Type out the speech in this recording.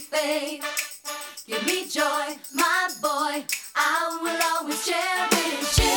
faith. Give me joy, my boy. I will always cherish you.